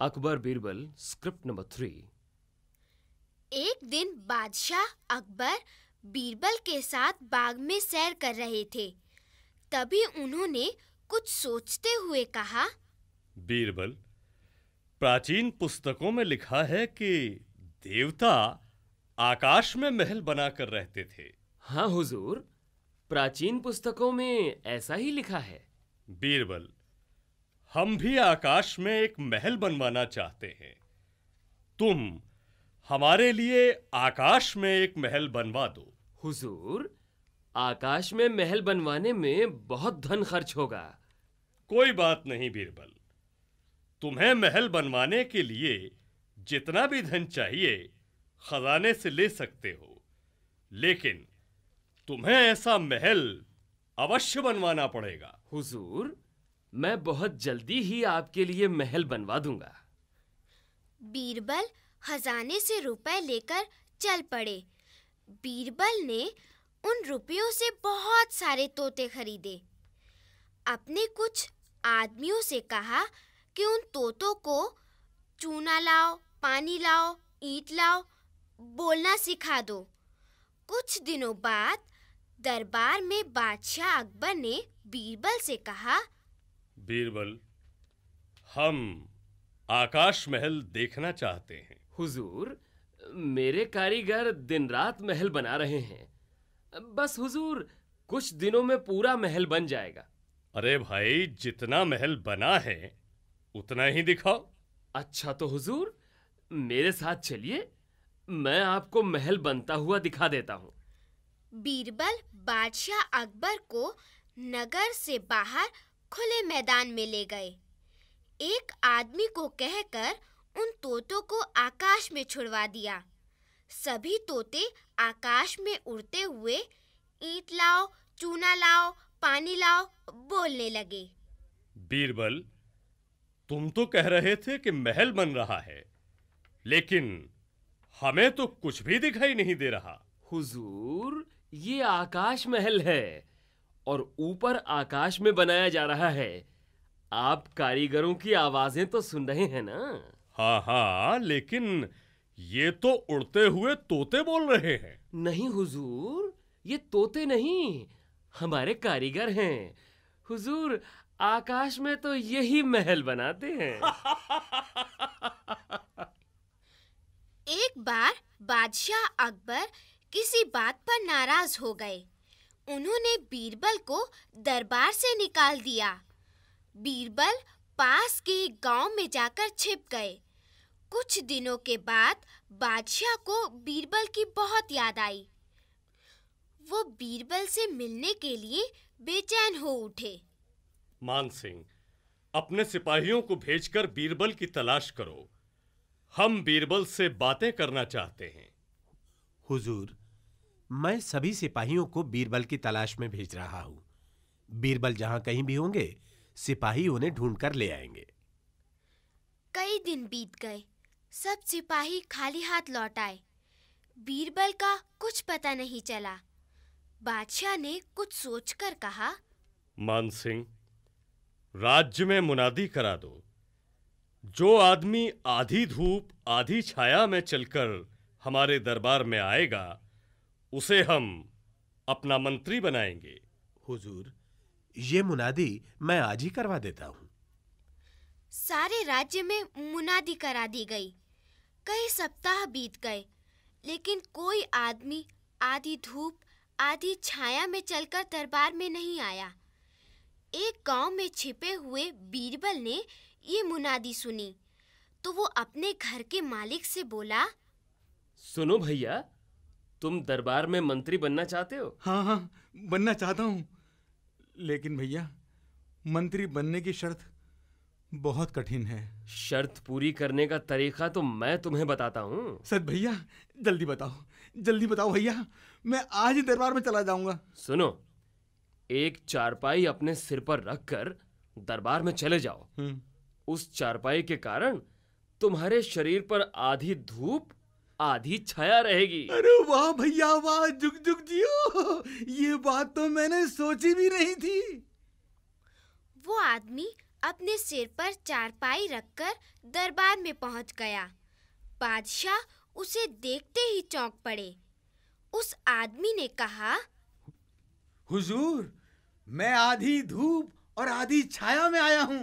Akbar Birbal script number three. एक दिन बादशाह अकबर बीरबल के साथ बाग में सैर कर रहे थे। तभी उन्होंने कुछ सोचते हुए कहा बीरबल प्राचीन पुस्तकों में लिखा है कि देवता आकाश में महल बनाकर रहते थे। हाँ हुजूर। प्राचीन पुस्तकों में ऐसा ही लिखा है। बीरबल हम भी आकाश में एक महल बनवाना चाहते हैं। तुम हमारे लिए आकाश में एक महल बनवा दो। हुजूर आकाश में महल बनवाने में बहुत धन खर्च होगा। कोई बात नहीं बीरबल। तुम्हें महल बनवाने के लिए जितना भी धन चाहिए खजाने से ले सकते हो। लेकिन तुम्हें ऐसा महल अवश्य बनवाना पड़ेगा। हुजूर मैं बहुत जल्दी ही आपके लिए महल बनवा दूँगा। बीरबल खजाने से रुपए लेकर चल पड़े। बीरबल ने उन रुपयों से बहुत सारे तोते खरीदे। अपने कुछ आदमियों से कहा कि उन तोतों को चूना लाओ, पानी लाओ, ईंट लाओ, बोलना सिखा दो। कुछ दिनों बाद दरबार में बादशाह अकबर ने बीरबल से कहा बीरबल हम आकाश महल देखना चाहते हैं। हुजूर मेरे कारीगर दिन रात महल बना रहे हैं। बस हुजूर कुछ दिनों में पूरा महल बन जाएगा। अरे भाई जितना महल बना है उतना ही दिखाओ। अच्छा तो हुजूर मेरे साथ चलिए मैं आपको महल बनता हुआ दिखा देता हूँ। बीरबल बादशाह अकबर को नगर से बाहर खुले मैदान में ले गए। एक आदमी को कहकर उन तोतों को आकाश में छुड़वा दिया। सभी तोते आकाश में उड़ते हुए ईंट लाओ चूना लाओ पानी लाओ बोलने लगे। बीरबल तुम तो कह रहे थे कि महल बन रहा है लेकिन हमें तो कुछ भी दिखाई नहीं दे रहा। हुजूर ये आकाश महल है। और ऊपर आकाश में बनाया जा रहा है। आप कारीगरों की आवाज़ें तो सुन रहे हैं ना? हाँ हाँ लेकिन ये तो उड़ते हुए तोते बोल रहे हैं। नहीं हुजूर ये तोते नहीं हमारे कारीगर हैं। हुजूर आकाश में तो यही महल बनाते हैं। एक बार बादशाह अकबर किसी बात पर नाराज़ हो गए। उन्होंने बीरबल को दरबार से निकाल दिया। बीरबल पास के गाँव में जाकर छिप गए। कुछ दिनों के बाद बादशाह को बीरबल की बहुत याद आई। वो बीरबल से मिलने के लिए बेचैन हो उठे। मान सिंह अपने सिपाहियों को भेजकर बीरबल की तलाश करो। हम बीरबल से बातें करना चाहते हैं। हुजूर मैं सभी सिपाहियों को बीरबल की तलाश में भेज रहा हूँ। बीरबल जहाँ कहीं भी होंगे सिपाही उन्हें ढूंढकर ले आएँगे। कई दिन बीत गए। सब सिपाही खाली हाथ लौट आए। बीरबल का कुछ पता नहीं चला। बादशाह ने कुछ सोचकर कहा मान सिंह राज्य में मुनादी करा दो। जो आदमी आधी धूप आधी छाया में चलकर हमारे दरबार में आएगा उसे हम अपना मंत्री बनाएँगे। हुजूर ये मुनादी मैं आज ही करवा देता हूँ। सारे राज्य में मुनादी करा दी गई। कई सप्ताह बीत गए लेकिन कोई आदमी आधी धूप आधी छाया में चलकर दरबार में नहीं आया। एक गाँव में छिपे हुए बीरबल ने ये मुनादी सुनी। तो वो अपने घर के मालिक से बोला सुनो भैया तुम दरबार में मंत्री बनना चाहते हो? हाँ हाँ बनना चाहता हूँ। लेकिन भैया मंत्री बनने की शर्त बहुत कठिन है। शर्त पूरी करने का तरीका तो मैं तुम्हें बताता हूँ। सच भैया जल्दी बताओ। जल्दी बताओ भैया मैं आज ही दरबार में चला जाऊँगा। सुनो एक चारपाई अपने सिर पर रखकर दरबार में चले जाओ। हम्म, उस चारपाई के कारण तुम्हारे शरीर पर आधी धूप आधी छाया रहेगी। अरे वाह भैया वाह जुग जुग जियो। ये बात तो मैंने सोची भी नहीं थी। वो आदमी अपने सिर पर चारपाई रखकर दरबार में पहुँच गया। बादशाह उसे देखते ही चौंक पड़े। उस आदमी ने कहा हुजूर मैं आधी धूप और आधी छाया में आया हूँ।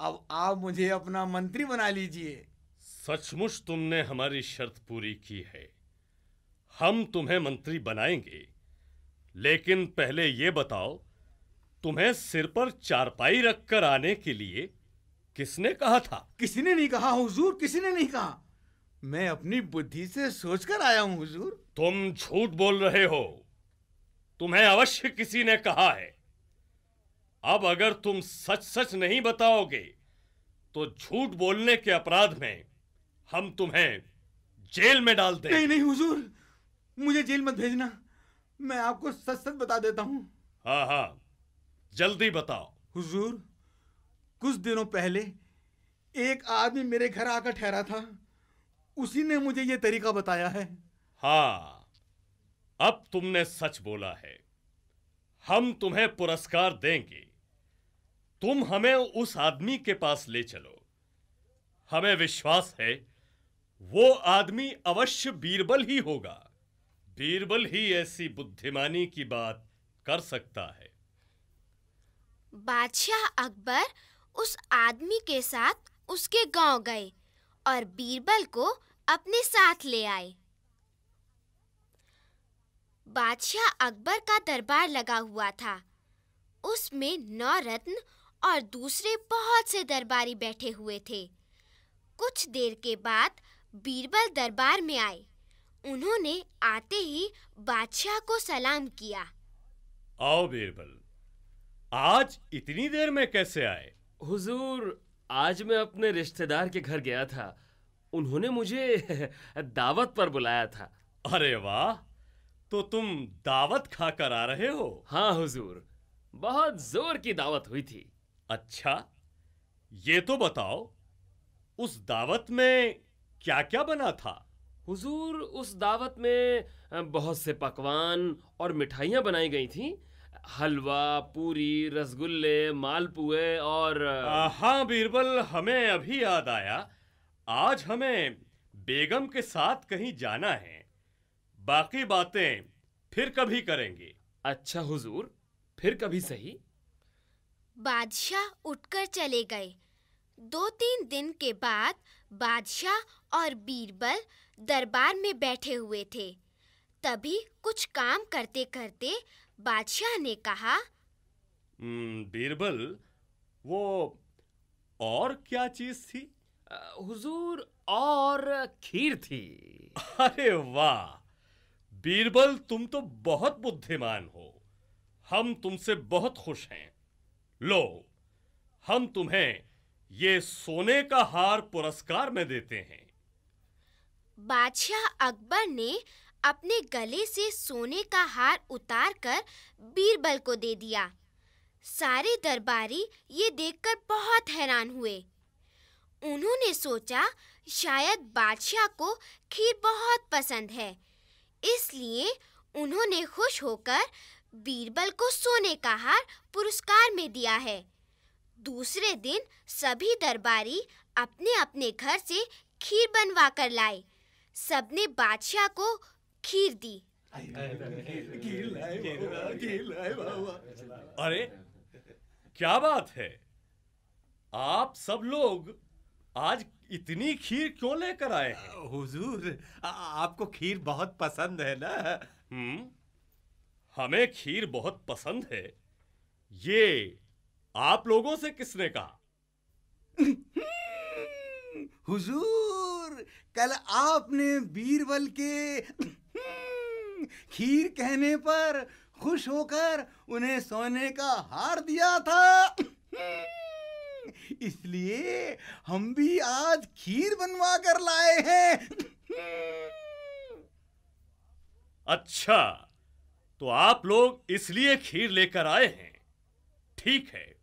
अब आप मुझे अपना मंत्री बना लीजिए। सचमुच तुमने हमारी शर्त पूरी की है। हम तुम्हें मंत्री बनाएँगे। लेकिन पहले ये बताओ तुम्हें सिर पर चारपाई रखकर आने के लिए किसने कहा था? किसी ने नहीं कहा हुजूर? किसी ने नहीं कहा? मैं अपनी बुद्धि से सोचकर आया हूँ हुजूर। तुम झूठ बोल रहे हो। तुम्हें अवश्य किसी ने कहा है। अब अगर तुम सच सच नहीं बताओगे तो झूठ बोलने के अपराध में हम तुम्हें जेल में डालते नहीं नहीं हुजूर। मुझे जेल मत भेजना। मैं आपको सच सच बता देता हूँ। हाँ हाँ। जल्दी बताओ। हुजूर कुछ दिनों पहले एक आदमी मेरे घर आकर ठहरा था। उसी ने मुझे ये तरीका बताया है। हाँ। अब तुमने सच बोला है। हम तुम्हें पुरस्कार देंगे। तुम हमें उस आदमी के पास ले चलो। हमें विश्वास है वो आदमी अवश्य बीरबल ही होगा। बीरबल ही ऐसी बुद्धिमानी की बात कर सकता है। बादशाह अकबर उस आदमी के साथ उसके गाँव गए और बीरबल को अपने साथ ले आए। बादशाह अकबर का दरबार लगा हुआ था। उसमें नौ रत्न और दूसरे बहुत से दरबारी बैठे हुए थे। कुछ देर के बाद बीरबल दरबार में आए। उन्होंने आते ही बादशाह को सलाम किया। आओ बीरबल आज इतनी देर में कैसे आए? हुजूर आज मैं अपने रिश्तेदार के घर गया था। उन्होंने मुझे दावत पर बुलाया था। अरे वाह तो तुम दावत खाकर आ रहे हो? हाँ हुजूर बहुत ज़ोर की दावत हुई थी। अच्छा ये तो बताओ उस दावत में क्या क्या बना था? हुजूर उस दावत में बहुत से पकवान और मिठाइयाँ बनाई गई थीं। हलवा पूरी रसगुल्ले मालपुए और हाँ बीरबल हमें अभी याद आया। आज हमें बेगम के साथ कहीं जाना है। बाकी बातें फिर कभी करेंगे। अच्छा हुजूर फिर कभी सही। बादशाह उठकर चले गए। दो तीन दिन के बाद बादशाह और बीरबल दरबार में बैठे हुए थे। तभी कुछ काम करते करते बादशाह ने कहा हम्म, बीरबल वो और क्या चीज़ थी? हुजूर और खीर थी। अरे वाह! बीरबल तुम तो बहुत बुद्धिमान हो। हम तुमसे बहुत खुश हैं। लो हम तुम्हें ये सोने का हार पुरस्कार में देते हैं। बादशाह अकबर ने अपने गले से सोने का हार उतारकर बीरबल को दे दिया। सारे दरबारी ये देखकर बहुत हैरान हुए। उन्होंने सोचा, शायद बादशाह को खीर बहुत पसंद है, इसलिए उन्होंने खुश होकर बीरबल को सोने का हार पुरस्कार में दिया है। दूसरे दिन सभी दरबारी अपने अपने घर से खीर बनवा कर लाए। सबने बादशाह को खीर दी। अरे क्या बात है? आप सब लोग आज इतनी खीर क्यों लेकर आए हैं? हुजूर आपको खीर बहुत पसंद है ना? हम्म हमें खीर बहुत पसंद है। ये आप लोगों से किसने कहा? हुजूर कल आपने बीरबल के खीर कहने पर खुश होकर उन्हें सोने का हार दिया था। इसलिए हम भी आज खीर बनवा कर लाए हैं। अच्छा तो आप लोग इसलिए खीर लेकर आए हैं। ठीक है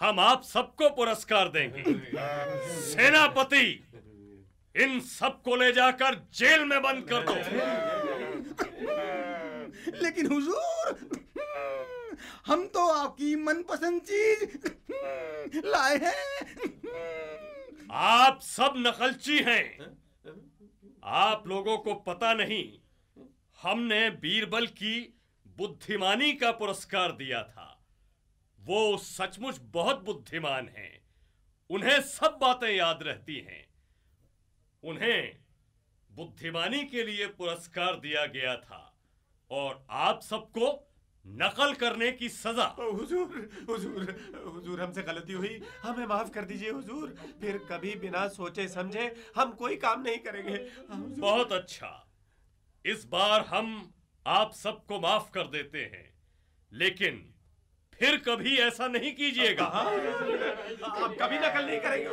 हम आप सबको पुरस्कार देंगे। सेनापति इन सबको ले जाकर जेल में बंद कर दो। लेकिन हुजूर हम तो आपकी मनपसंद चीज़ लाए हैं। आप सब नकलची हैं। आप लोगों को पता नहीं हमने बीरबल की बुद्धिमानी का पुरस्कार दिया था। वो सचमुच बहुत बुद्धिमान हैं। उन्हें सब बातें याद रहती हैं। उन्हें बुद्धिमानी के लिए पुरस्कार दिया गया था और आप सबको नकल करने की सजा। हुजूर हुजूर हुजूर हमसे गलती हुई। हमें माफ़ कर दीजिए हुजूर। फिर कभी बिना सोचे समझे हम कोई काम नहीं करेंगे। बहुत अच्छा। इस बार हम आप सबको माफ़ कर देते हैं। लेकिन फिर कभी ऐसा नहीं कीजिएगा। आप कभी नकल नहीं करेंगे।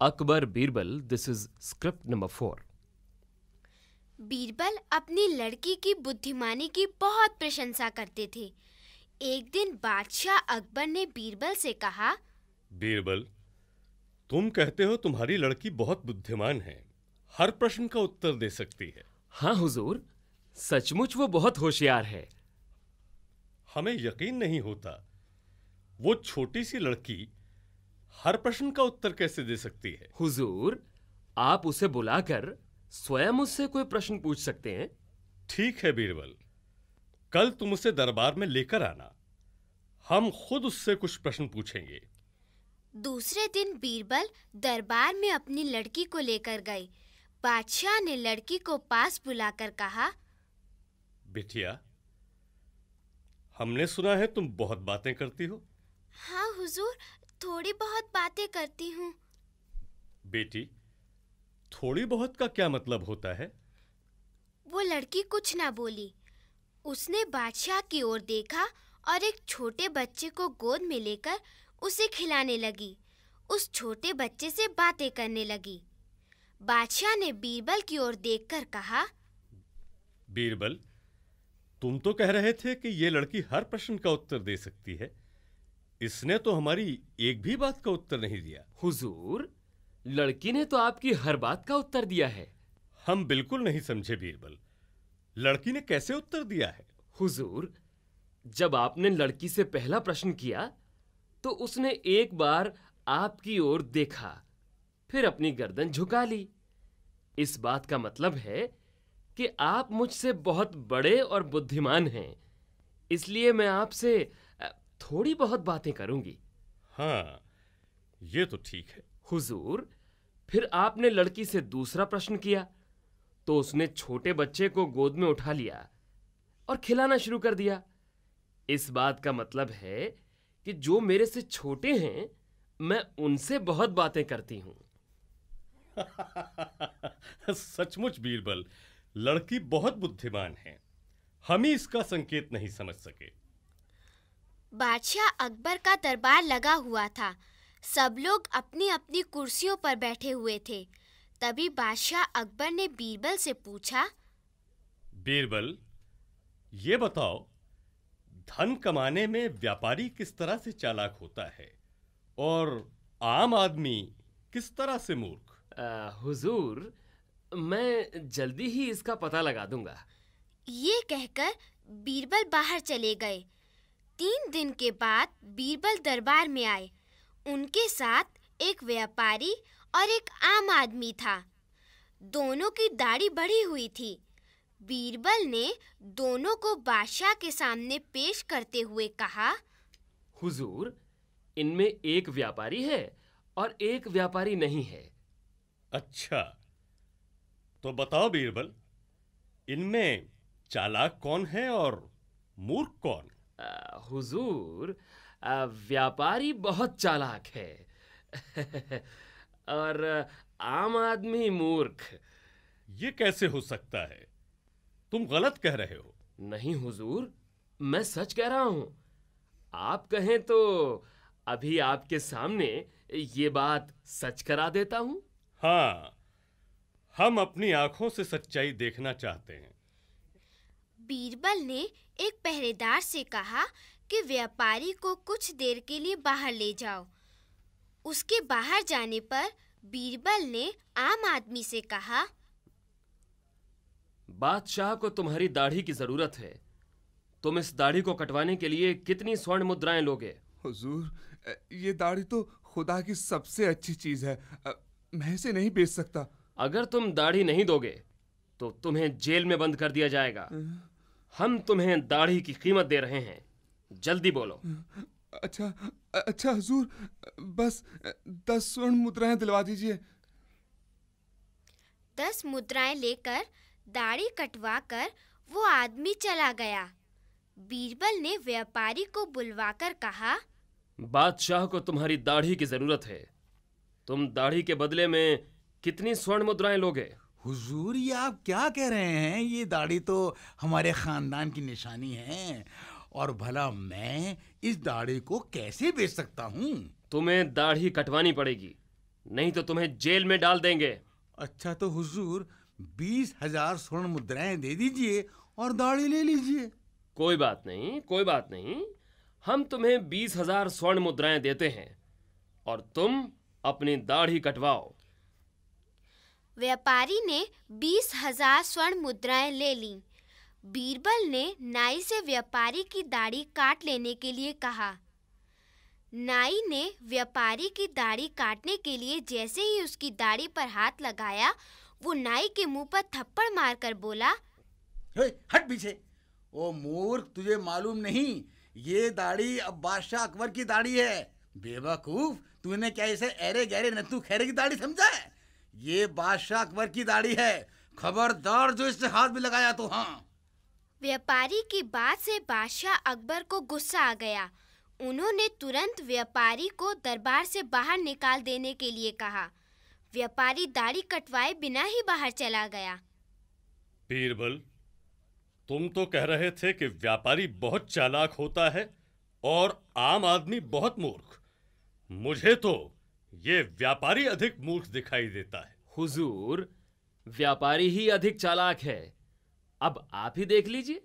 Akbar Birbal this is script number four Birbal अपनी लड़की की बुद्धिमानी की बहुत प्रशंसा करते थे। एक दिन बादशाह अकबर ने बीरबल से कहा बीरबल तुम कहते हो तुम्हारी लड़की बहुत बुद्धिमान है। हर प्रश्न का उत्तर दे सकती है। हाँ हुजूर सचमुच वो बहुत होशियार है। हमें यकीन नहीं होता वो छोटी सी लड़की हर प्रश्न का उत्तर कैसे दे सकती है। हुजूर आप उसे बुलाकर स्वयं उससे कोई प्रश्न पूछ सकते हैं? ठीक है बीरबल कल तुम उसे दरबार में लेकर आना हम खुद उससे कुछ प्रश्न पूछेंगे। दूसरे दिन बीरबल दरबार में अपनी लड़की को लेकर गए बादशाह ने लड़की को पास बुलाकर कहा बिटिया हमने सुना है तुम बहुत बातें करती हो। हाँ हुजूर थोड़ी बहुत बातें करती हूँ। बेटी थोड़ी बहुत का क्या मतलब होता है? वो लड़की कुछ ना बोली। उसने बादशाह की ओर देखा और एक छोटे बच्चे को गोद में लेकर उसे खिलाने लगी। उस छोटे बच्चे से बातें करने लगी। बादशाह ने बीरबल की ओर देखकर कहा बीरबल तुम तो कह रहे थे कि ये लड़की हर प्रश्न का उत्तर दे सकती है। इसने तो हमारी एक भी बात का उत्तर नहीं दिया। हुजूर लड़की ने तो आपकी हर बात का उत्तर दिया है। हम बिल्कुल नहीं समझे बीरबल। लड़की ने कैसे उत्तर दिया है? हुजूर जब आपने लड़की से पहला प्रश्न किया तो उसने एक बार आपकी ओर देखा। फिर अपनी गर्दन झुका ली। इस बात का मतलब है कि आप मुझसे बहुत बड़े और बुद्धिमान हैं इसलिए मैं आपसे थोड़ी बहुत बातें करूँगी। हाँ ये तो ठीक है। हुजूर फिर आपने लड़की से दूसरा प्रश्न किया तो उसने छोटे बच्चे को गोद में उठा लिया और खिलाना शुरू कर दिया। इस बात का मतलब है कि जो मेरे से छोटे हैं मैं उनसे बहुत बातें करती हूँ। सचमुच बीरबल लड़की बहुत बुद्धिमान है। हम ही इसका संकेत नहीं समझ सके। बादशाह अकबर का दरबार लगा हुआ था। सब लोग अपनी अपनी कुर्सियों पर बैठे हुए थे। तभी बादशाह अकबर ने बीरबल से पूछा बीरबल ये बताओ धन कमाने में व्यापारी किस तरह से चालाक होता है? और आम आदमी किस तरह से मूर्ख? हुजूर मैं जल्दी ही इसका पता लगा दूँगा। ये कहकर बीरबल बाहर चले गए। तीन दिन के बाद बीरबल दरबार में आए। उनके साथ एक व्यापारी और एक आम आदमी था। दोनों की दाढ़ी बढ़ी हुई थी। बीरबल ने दोनों को बादशाह के सामने पेश करते हुए कहा हुजूर इनमें एक व्यापारी है और एक व्यापारी नहीं है। अच्छा। तो बताओ बीरबल इनमें चालाक कौन है और मूर्ख कौन? अ, हुजूर अ, व्यापारी बहुत चालाक है। और आम आदमी मूर्ख। ये कैसे हो सकता है? तुम गलत कह रहे हो। नहीं हुजूर मैं सच कह रहा हूँ। आप कहें तो अभी आपके सामने ये बात सच करा देता हूँ। हाँ हम अपनी आँखों से सच्चाई देखना चाहते हैं। बीरबल ने एक पहरेदार से कहा कि व्यापारी को कुछ देर के लिए बाहर ले जाओ। उसके बाहर जाने पर बीरबल ने आम आदमी से कहा बादशाह को तुम्हारी दाढ़ी की ज़रूरत है। तुम इस दाढ़ी को कटवाने के लिए कितनी स्वर्ण मुद्राएँ लोगे? हुजूर ये दाढ़ी तो खुदा की सबसे अच्छी चीज़ है। मैं इसे नहीं बेच सकता। अगर तुम दाढ़ी नहीं दोगे तो तुम्हें जेल में बंद कर दिया जाएगा। हम तुम्हें दाढ़ी की कीमत दे रहे हैं। जल्दी बोलो। अच्छा अच्छा हुजूर बस दस स्वर्ण मुद्राएँ दिलवा दीजिए। दस मुद्राएँ लेकर दाढ़ी कटवा कर वो आदमी चला गया। बीरबल ने व्यापारी को बुलवाकर कहा बादशाह को तुम्हारी दाढ़ी की ज़रूरत है। तुम दाढ़ी के बदले में कितनी स्वर्ण मुद्राएँ लोगे? हुजूर ये आप क्या कह रहे हैं? ये दाढ़ी तो हमारे खानदान की निशानी है। और भला मैं इस दाढ़ी को कैसे बेच सकता हूँ? तुम्हें दाढ़ी कटवानी पड़ेगी नहीं तो तुम्हें जेल में डाल देंगे। अच्छा तो हुजूर बीस हज़ार स्वर्ण मुद्राएँ दे दीजिए और दाढ़ी ले लीजिए। कोई बात नहीं कोई बात नहीं। हम तुम्हें बीस हज़ार स्वर्ण मुद्राएँ देते हैं और तुम अपनी दाढ़ी कटवाओ। व्यापारी ने बीस हज़ार स्वर्ण मुद्राएँ ले लीं। बीरबल ने नाई से व्यापारी की दाढ़ी काट लेने के लिए कहा। नाई ने व्यापारी की दाढ़ी काटने के लिए जैसे ही उसकी दाढ़ी पर हाथ लगाया वो नाई के मुँह पर थप्पड़ मारकर बोला हे, हट पीछे। ओ मूर्ख तुझे मालूम नहीं ये दाढ़ी अब बादशाह अकबर की दाढ़ी है। बेवकूफ़ तूने क्या इसे अरे गहरे नत्थू खैरे की दाढ़ी समझा है? ये बादशाह अकबर की दाढ़ी है। खबरदार जो इससे हाथ भी लगाया तो हाँ। व्यापारी की बात से बादशाह अकबर को गुस्सा आ गया। उन्होंने तुरंत व्यापारी को दरबार से बाहर निकाल देने के लिए कहा। व्यापारी दाढ़ी कटवाए बिना ही बाहर चला गया। बीरबल तुम तो कह रहे थे कि व्यापारी बहुत चालाक होता है और आम आदमी बहुत मूर्ख। मुझे तो ये व्यापारी अधिक मूर्ख दिखाई देता है। हुजूर व्यापारी ही अधिक चालाक है। अब आप ही देख लीजिए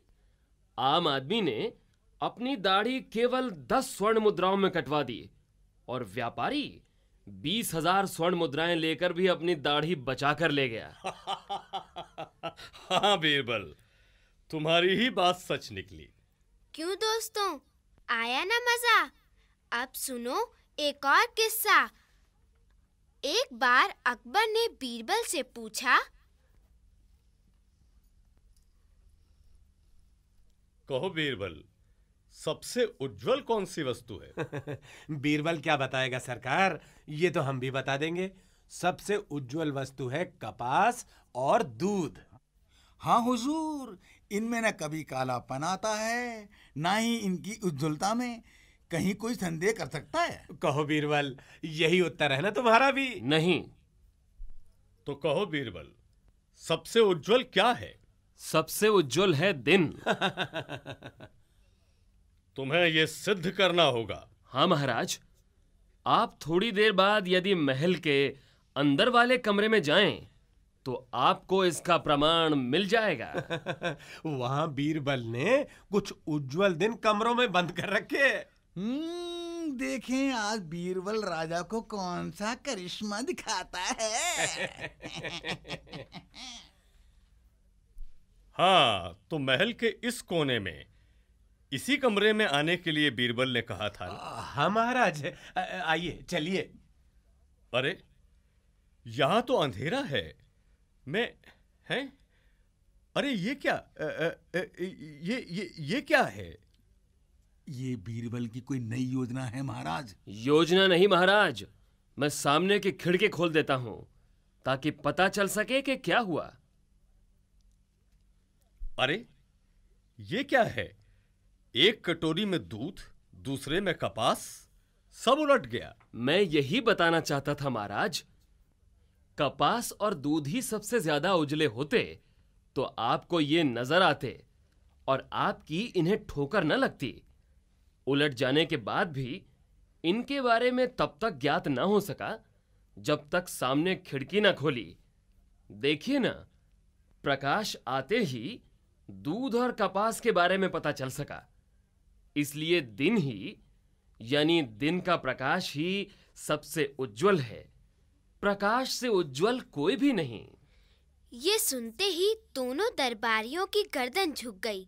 आम आदमी ने अपनी दाढ़ी केवल दस स्वर्ण मुद्राओं में कटवा दी और व्यापारी बीस हज़ार स्वर्ण मुद्राएँ लेकर भी अपनी दाढ़ी बचा कर ले गया। हाँ बीरबल तुम्हारी ही बात सच निकली। क्यों दोस्तों? आया ना मज़ा। अब सुनो एक और किस्सा। एक बार अकबर ने बीरबल से पूछा कहो बीरबल सबसे उज्जवल कौन सी वस्तु है? बीरबल क्या बताएगा सरकार? ये तो हम भी बता देंगे। सबसे उज्जवल वस्तु है कपास और दूध। हाँ हुजूर इनमें न कभी कालापन आता है ना ही इनकी उज्जवलता में। कहीं कोई संदेह कर सकता है? कहो बीरबल यही उत्तर है ना तुम्हारा भी। नहीं। तो कहो बीरबल सबसे उज्जवल क्या है? सबसे उज्जवल है दिन। तुम्हें यह सिद्ध करना होगा। हाँ महाराज आप थोड़ी देर बाद यदि महल के अंदर वाले कमरे में जाएँ तो आपको इसका प्रमाण मिल जाएगा। वहाँ बीरबल ने कुछ उज्जवल दिन कमरों में बंद कर रखे। हम्म, देखें आज बीरबल राजा को कौन सा करिश्मा दिखाता है? हाँ तो महल के इस कोने में इसी कमरे में आने के लिए बीरबल ने कहा था? हाँ महाराज आइए चलिए। अरे यहाँ तो अंधेरा है। मैं हैं? अरे ये क्या? अ, अ, अ, ये ये ये क्या है? ये बीरबल की कोई नई योजना है महाराज? योजना नहीं महाराज। मैं सामने की खिड़की खोल देता हूँ ताकि पता चल सके कि क्या हुआ। अरे ये क्या है? एक कटोरी में दूध दूसरे में कपास सब उलट गया। मैं यही बताना चाहता था महाराज कपास और दूध ही सबसे ज़्यादा उजले होते तो आपको ये नज़र आते और आपकी इन्हें ठोकर न लगती। उलट जाने के बाद भी इनके बारे में तब तक ज्ञात न हो सका जब तक सामने खिड़की न खोली। देखिए ना, प्रकाश आते ही दूध और कपास के बारे में पता चल सका। इसलिए दिन ही, यानी दिन का प्रकाश ही सबसे उज्जवल है। प्रकाश से उज्जवल कोई भी नहीं। ये सुनते ही दोनों दरबारियों की गर्दन झुक गई।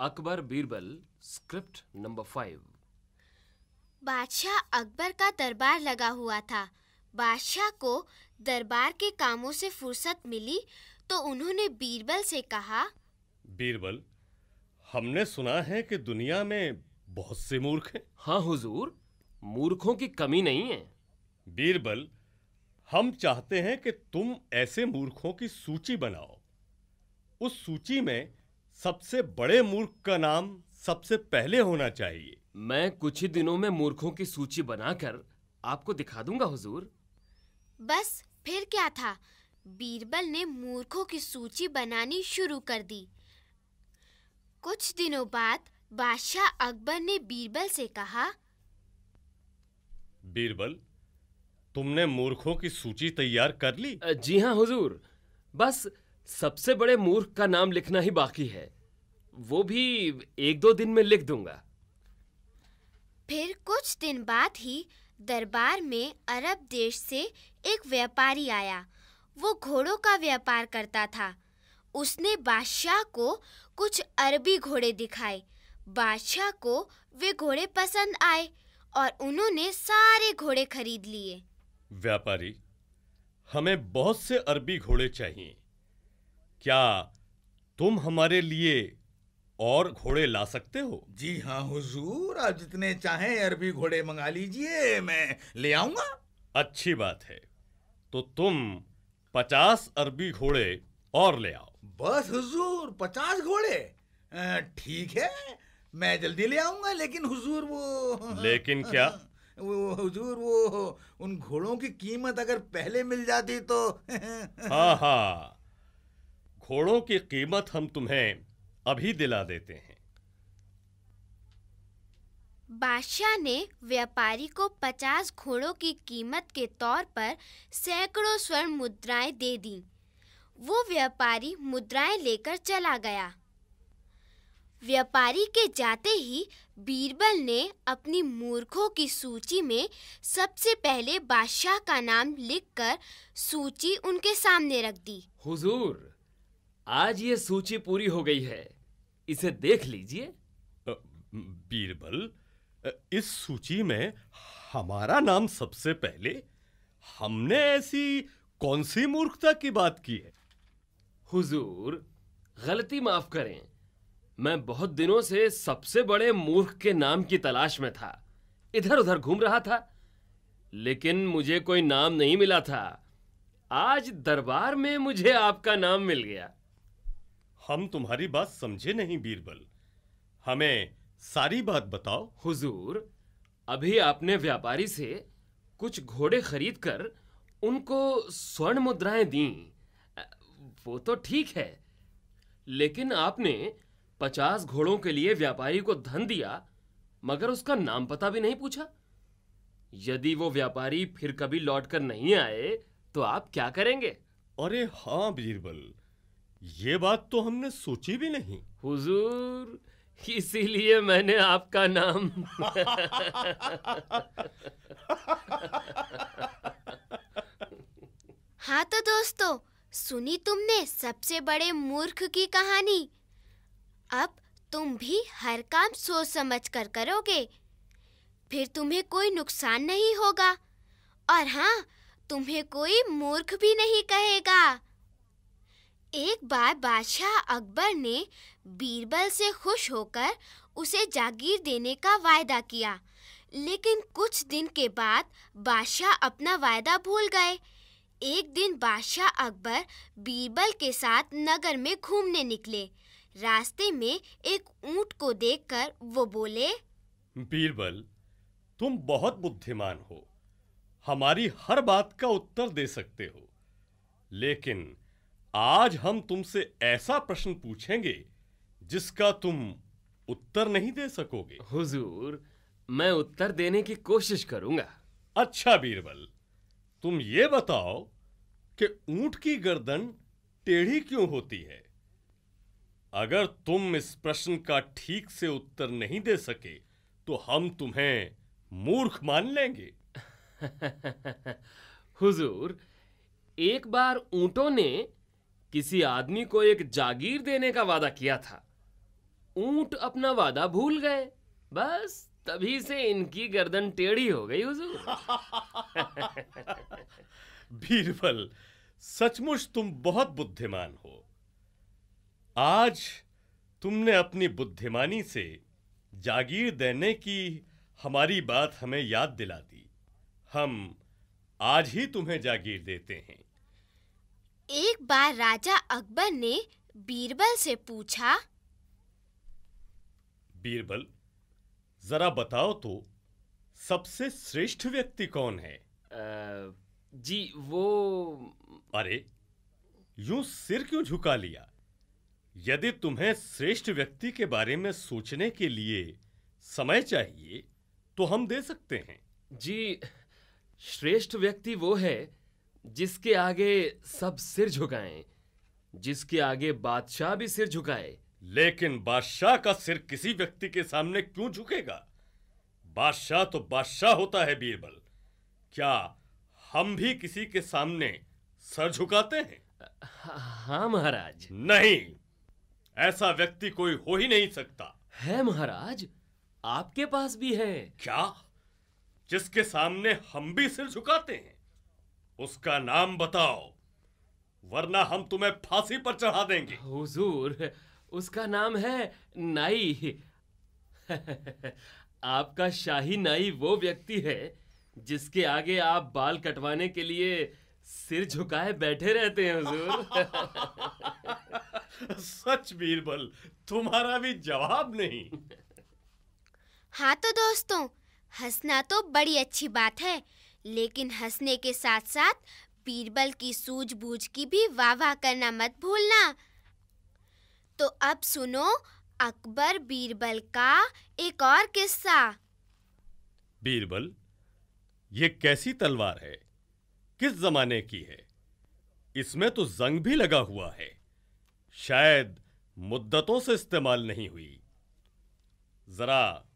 Akbar Birbal script number five. बादशाह अकबर का दरबार लगा हुआ था। बादशाह को दरबार के कामों से फुर्सत मिली तो उन्होंने बीरबल से कहा बीरबल हमने सुना है कि दुनिया में बहुत से मूर्ख हैं। हाँ हुजूर मूर्खों की कमी नहीं है। बीरबल हम चाहते हैं कि तुम ऐसे मूर्खों की सूची बनाओ। उस सूची में सबसे बड़े मूर्ख का नाम सबसे पहले होना चाहिए। मैं कुछ ही दिनों में मूर्खों की सूची बनाकर आपको दिखा दूँगा हुजूर। बस फिर क्या था? बीरबल ने मूर्खों की सूची बनानी शुरू कर दी। कुछ दिनों बाद बादशाह अकबर ने बीरबल से कहा बीरबल तुमने मूर्खों की सूची तैयार कर ली? जी हाँ हुजूर। बस सबसे बड़े मूर्ख का नाम लिखना ही बाकी है। वो भी एक दो दिन में लिख दूँगा। फिर कुछ दिन बाद ही दरबार में अरब देश से एक व्यापारी आया। वो घोड़ों का व्यापार करता था। उसने बादशाह को कुछ अरबी घोड़े दिखाए। बादशाह को वे घोड़े पसंद आए और उन्होंने सारे घोड़े खरीद लिए। व्यापारी हमें बहुत से अरबी घोड़े चाहिए। क्या तुम हमारे लिए और घोड़े ला सकते हो? जी हाँ हुजूर। आप जितने चाहें अरबी घोड़े मंगा लीजिए मैं ले आऊँगा। अच्छी बात है। तो तुम पचास अरबी घोड़े और ले आओ। बस हुजूर पचास घोड़े? ठीक है मैं जल्दी ले आऊँगा लेकिन हुजूर वो लेकिन क्या? वो हुजूर वो उन घोड़ों की कीमत अगर पहले मिल जाती तो हाँ हाँ। घोड़ों की कीमत हम तुम्हें अभी दिला देते हैं। बादशाह ने व्यापारी को पचास घोड़ों की कीमत के तौर पर सैकड़ों स्वर्ण मुद्राएँ दे दी। वो व्यापारी मुद्राएँ लेकर चला गया। व्यापारी के जाते ही बीरबल ने अपनी मूर्खों की सूची में सबसे पहले बादशाह का नाम लिखकर सूची उनके सामने रख दी। हुजूर आज ये सूची पूरी हो गई है। इसे देख लीजिए। बीरबल इस सूची में हमारा नाम सबसे पहले हमने ऐसी कौन सी मूर्खता की बात की है? हुजूर गलती माफ़ करें। मैं बहुत दिनों से सबसे बड़े मूर्ख के नाम की तलाश में था। इधर उधर घूम रहा था लेकिन मुझे कोई नाम नहीं मिला था। आज दरबार में मुझे आपका नाम मिल गया। हम तुम्हारी बात समझे नहीं बीरबल। हमें सारी बात बताओ। हुजूर अभी आपने व्यापारी से कुछ घोड़े खरीद कर उनको स्वर्ण मुद्राएँ दी। वो तो ठीक है लेकिन आपने पचास घोड़ों के लिए व्यापारी को धन दिया मगर उसका नाम पता भी नहीं पूछा। यदि वो व्यापारी फिर कभी लौट कर नहीं आए तो आप क्या करेंगे? अरे हाँ बीरबल। ये बात तो हमने सोची भी नहीं। हुजूर इसीलिए मैंने आपका नाम हाँ तो दोस्तों सुनी तुमने सबसे बड़े मूर्ख की कहानी। अब तुम भी हर काम सोच समझ कर करोगे। फिर तुम्हें कोई नुकसान नहीं होगा। और हाँ तुम्हें कोई मूर्ख भी नहीं कहेगा। एक बार बादशाह अकबर ने बीरबल से खुश होकर उसे जागीर देने का वायदा किया। लेकिन कुछ दिन के बाद बादशाह अपना वायदा भूल गए। एक दिन बादशाह अकबर बीरबल के साथ नगर में घूमने निकले। रास्ते में एक ऊँट को देखकर वो बोले, बीरबल, तुम बहुत बुद्धिमान हो। हमारी हर बात का उत्तर दे सकते हो। लेकिन आज हम तुमसे ऐसा प्रश्न पूछेंगे जिसका तुम उत्तर नहीं दे सकोगे। हुजूर मैं उत्तर देने की कोशिश करूँगा। अच्छा बीरबल तुम ये बताओ कि ऊँट की गर्दन टेढ़ी क्यों होती है? अगर तुम इस प्रश्न का ठीक से उत्तर नहीं दे सके तो हम तुम्हें मूर्ख मान लेंगे। हुजूर एक बार ऊंटों ने किसी आदमी को एक जागीर देने का वादा किया था। ऊँट अपना वादा भूल गए। बस तभी से इनकी गर्दन टेढ़ी हो गई, हुजूर। बीरबल सचमुच तुम बहुत बुद्धिमान हो। आज तुमने अपनी बुद्धिमानी से जागीर देने की हमारी बात हमें याद दिला दी। हम आज ही तुम्हें जागीर देते हैं। एक बार राजा अकबर ने बीरबल से पूछा बीरबल जरा बताओ तो सबसे श्रेष्ठ व्यक्ति कौन है? अ, जी वो अरे यूँ सिर क्यों झुका लिया? यदि तुम्हें श्रेष्ठ व्यक्ति के बारे में सोचने के लिए समय चाहिए तो हम दे सकते हैं। जी श्रेष्ठ व्यक्ति वो है जिसके आगे सब सिर झुकाएँ जिसके आगे बादशाह भी सिर झुकाए। लेकिन बादशाह का सिर किसी व्यक्ति के सामने क्यों झुकेगा? बादशाह तो बादशाह होता है बीरबल। क्या हम भी किसी के सामने सर झुकाते हैं? हाँ महाराज। नहीं ऐसा व्यक्ति कोई हो ही नहीं सकता। है महाराज आपके पास भी है। क्या? जिसके सामने हम भी सिर झुकाते हैं। उसका नाम बताओ वरना हम तुम्हें फांसी पर चढ़ा देंगे। हुजूर उसका नाम है नाई। आपका शाही नाई वो व्यक्ति है जिसके आगे आप बाल कटवाने के लिए सिर झुकाए बैठे रहते हैं हुजूर। सच बीरबल तुम्हारा भी जवाब नहीं। हाँ तो दोस्तों हंसना तो बड़ी अच्छी बात है लेकिन हंसने के साथ साथ बीरबल की सूझबूझ की भी वाह वाह करना मत भूलना। तो अब सुनो अकबर बीरबल का एक और किस्सा। बीरबल ये कैसी तलवार है? किस जमाने की है? इसमें तो जंग भी लगा हुआ है। शायद मुद्दतों से इस्तेमाल नहीं हुई। जरा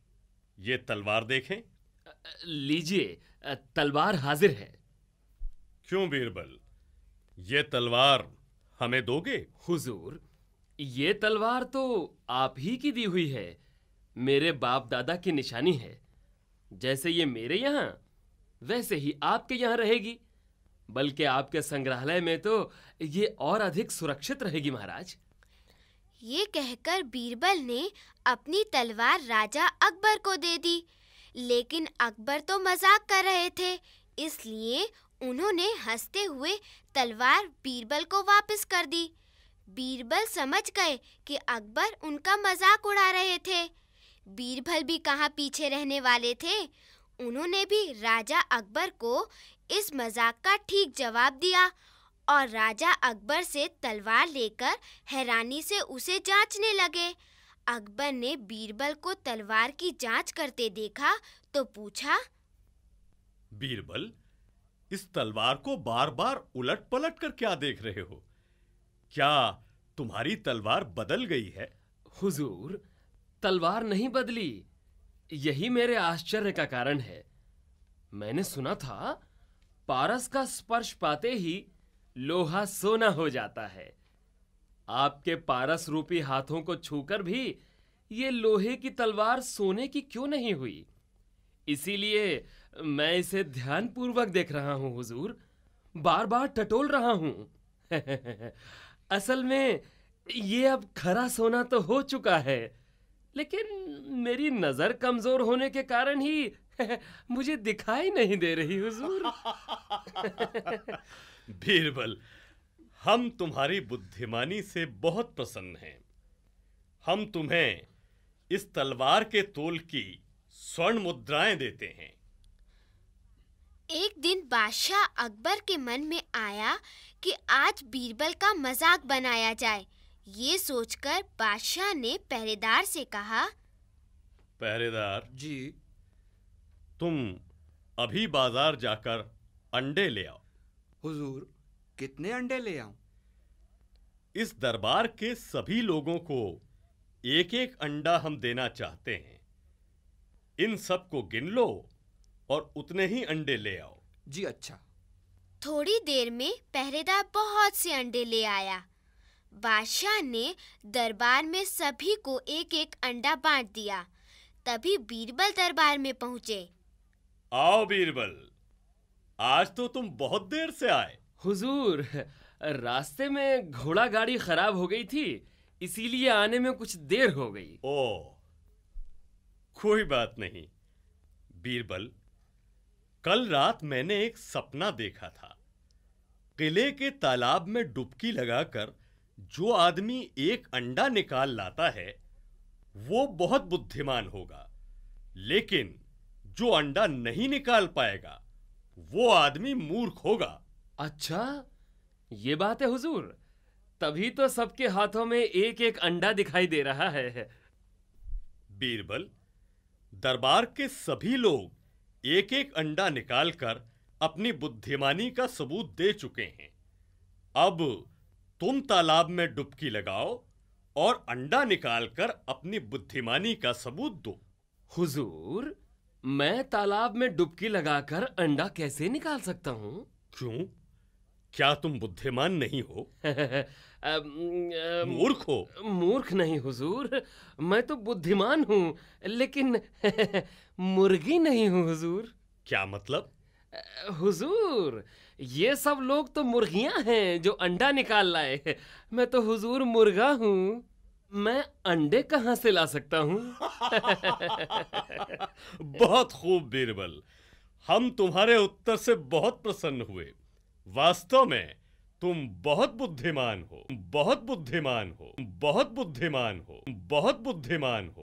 ये तलवार देखें। लीजिए तलवार हाजिर है। क्यों बीरबल? ये तलवार हमें दोगे? हुजूर ये तलवार तो आप ही की दी हुई है। मेरे बाप दादा की निशानी है। जैसे ये मेरे यहाँ वैसे ही आपके यहाँ रहेगी। बल्कि आपके संग्रहालय में तो ये और अधिक सुरक्षित रहेगी महाराज। ये कहकर बीरबल ने अपनी तलवार राजा अकबर को दे दी। लेकिन अकबर तो मज़ाक कर रहे थे, इसलिए उन्होंने हँसते हुए तलवार बीरबल को वापस कर दी। बीरबल समझ गए कि अकबर उनका मज़ाक उड़ा रहे थे। बीरबल भी कहाँ पीछे रहने वाले थे? उन्होंने भी राजा अकबर को इस मज़ाक का ठीक जवाब दिया और राजा अकबर से तलवार लेकर हैरानी से उसे जांचने लगे। अकबर ने बीरबल को तलवार की जाँच करते देखा तो पूछा बीरबल इस तलवार को बार बार उलट पलट कर क्या देख रहे हो? क्या तुम्हारी तलवार बदल गई है? हुजूर तलवार नहीं बदली। यही मेरे आश्चर्य का कारण है। मैंने सुना था पारस का स्पर्श पाते ही लोहा सोना हो जाता है। आपके पारस रूपी हाथों को छूकर भी ये लोहे की तलवार सोने की क्यों नहीं हुई? इसीलिए मैं इसे ध्यानपूर्वक देख रहा हूँ, हुजूर। बार बार टटोल रहा हूँ। असल में ये अब खरा सोना तो हो चुका है, लेकिन मेरी नज़र कमज़ोर होने के कारण ही मुझे दिखाई नहीं दे रही, हुजूर। बीरबल हम तुम्हारी बुद्धिमानी से बहुत प्रसन्न हैं। हम तुम्हें इस तलवार के तोल की स्वर्ण मुद्राएँ देते हैं। एक दिन बादशाह अकबर के मन में आया कि आज बीरबल का मज़ाक बनाया जाए। ये सोचकर बादशाह ने पहरेदार से कहा पहरेदार जी। तुम अभी बाज़ार जाकर अंडे ले आओ। हुजूर कितने अंडे ले आऊँ? इस दरबार के सभी लोगों को एक एक अंडा हम देना चाहते हैं। इन सबको गिन लो और उतने ही अंडे ले आओ। जी अच्छा। थोड़ी देर में पहरेदार बहुत से अंडे ले आया। बादशाह ने दरबार में सभी को एक एक अंडा बांट दिया। तभी बीरबल दरबार में पहुँचे। आओ बीरबल आज तो तुम बहुत देर से आए। हुजूर, रास्ते में घोड़ा गाड़ी खराब हो गई थी, इसीलिए आने में कुछ देर हो गई। ओ, कोई बात नहीं। बीरबल, कल रात मैंने एक सपना देखा था। किले के तालाब में डुबकी लगाकर जो आदमी एक अंडा निकाल लाता है, वो बहुत बुद्धिमान होगा। लेकिन जो अंडा नहीं निकाल पाएगा, वो आदमी मूर्ख होगा। अच्छा ये बात है हुजूर। तभी तो सबके हाथों में एक एक अंडा दिखाई दे रहा है। बीरबल दरबार के सभी लोग एक एक अंडा निकालकर अपनी बुद्धिमानी का सबूत दे चुके हैं। अब तुम तालाब में डुबकी लगाओ और अंडा निकालकर अपनी बुद्धिमानी का सबूत दो। हुजूर मैं तालाब में डुबकी लगाकर अंडा कैसे निकाल सकता हूँ? क्यों? क्या तुम बुद्धिमान नहीं हो? मूर्ख हो। मूर्ख नहीं हुजूर। मैं तो बुद्धिमान हूँ लेकिन मुर्गी नहीं हूँ हुजूर। क्या मतलब? हुजूर ये सब लोग तो मुर्गियाँ हैं जो अंडा निकाल लाए मैं तो हुजूर मुर्गा हूँ। मैं अंडे कहाँ से ला सकता हूँ? बहुत खूब बीरबल। हम तुम्हारे उत्तर से बहुत प्रसन्न हुए। वास्तव में तुम बहुत बुद्धिमान हो, बहुत बुद्धिमान हो, बहुत बुद्धिमान हो, बहुत बुद्धिमान हो।